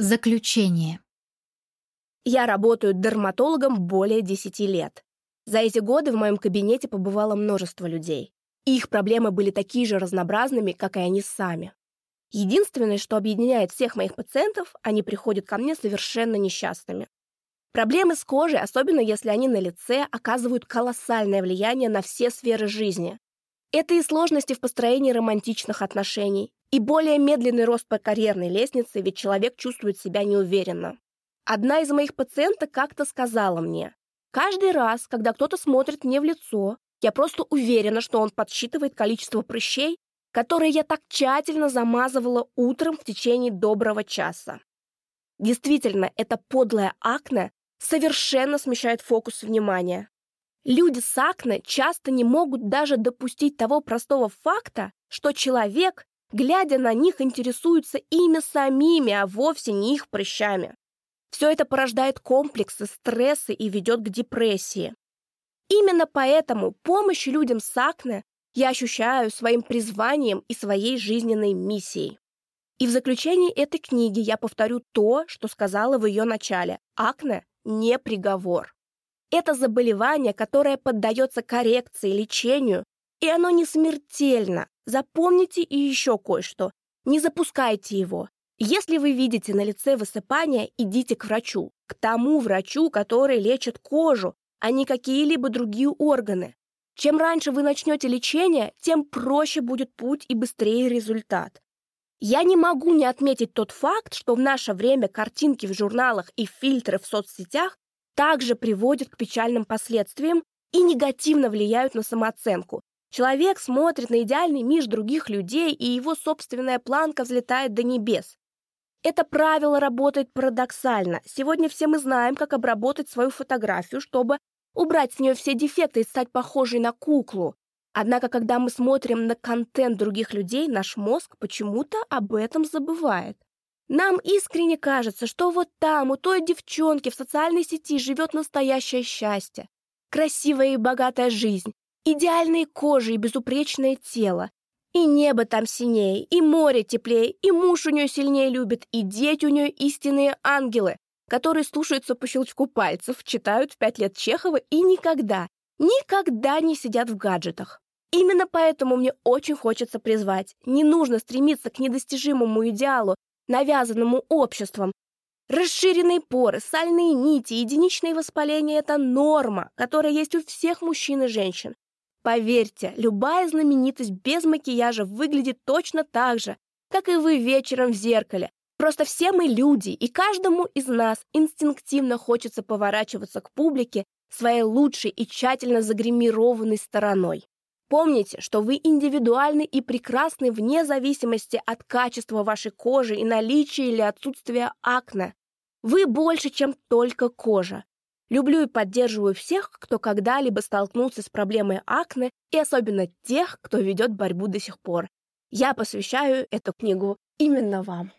Заключение. Я работаю дерматологом более 10 лет. За эти годы в моем кабинете побывало множество людей. Их проблемы были такие же разнообразными, как и они сами. Единственное, что объединяет всех моих пациентов, они приходят ко мне совершенно несчастными. Проблемы с кожей, особенно если они на лице, оказывают колоссальное влияние на все сферы жизни. Это и сложности в построении романтичных отношений, и более медленный рост по карьерной лестнице, ведь человек чувствует себя неуверенно. Одна из моих пациенток как-то сказала мне, «Каждый раз, когда кто-то смотрит мне в лицо, я просто уверена, что он подсчитывает количество прыщей, которые я так тщательно замазывала утром в течение доброго часа». Действительно, это подлое акне совершенно смещает фокус внимания. Люди с акне часто не могут даже допустить того простого факта, что человек глядя на них, интересуются ими самими, а вовсе не их прыщами. Все это порождает комплексы, стрессы и ведет к депрессии. Именно поэтому помощь людям с акне я ощущаю своим призванием и своей жизненной миссией. И в заключении этой книги я повторю то, что сказала в ее начале. Акне – не приговор. Это заболевание, которое поддается коррекции, лечению, и оно не смертельно, Запомните и еще кое-что. Не запускайте его. Если вы видите на лице высыпание, идите к врачу. К тому врачу, который лечит кожу, а не какие-либо другие органы. Чем раньше вы начнете лечение, тем проще будет путь и быстрее результат. Я не могу не отметить тот факт, что в наше время картинки в журналах и фильтры в соцсетях также приводят к печальным последствиям и негативно влияют на самооценку, Человек смотрит на идеальный мир других людей, и его собственная планка взлетает до небес. Это правило работает парадоксально. Сегодня все мы знаем, как обработать свою фотографию, чтобы убрать с нее все дефекты и стать похожей на куклу. Однако, когда мы смотрим на контент других людей, наш мозг почему-то об этом забывает. Нам искренне кажется, что вот там, у той девчонки в социальной сети живет настоящее счастье. Красивая и богатая жизнь, Идеальные кожи и безупречное тело. И небо там синее, и море теплее, и муж у нее сильнее любит, и дети у нее истинные ангелы, которые слушаются по щелчку пальцев, читают в пять лет Чехова и никогда, никогда не сидят в гаджетах. Именно поэтому мне очень хочется призвать. Не нужно стремиться к недостижимому идеалу, навязанному обществом. Расширенные поры, сальные нити, единичные воспаления – это норма, которая есть у всех мужчин и женщин. Поверьте, любая знаменитость без макияжа выглядит точно так же, как и вы вечером в зеркале. Просто все мы люди, и каждому из нас инстинктивно хочется поворачиваться к публике своей лучшей и тщательно загримированной стороной. Помните, что вы индивидуальны и прекрасны вне зависимости от качества вашей кожи и наличия или отсутствия акне. Вы больше, чем только кожа. Люблю и поддерживаю всех, кто когда-либо столкнулся с проблемой акне, и особенно тех, кто ведет борьбу до сих пор. Я посвящаю эту книгу именно вам.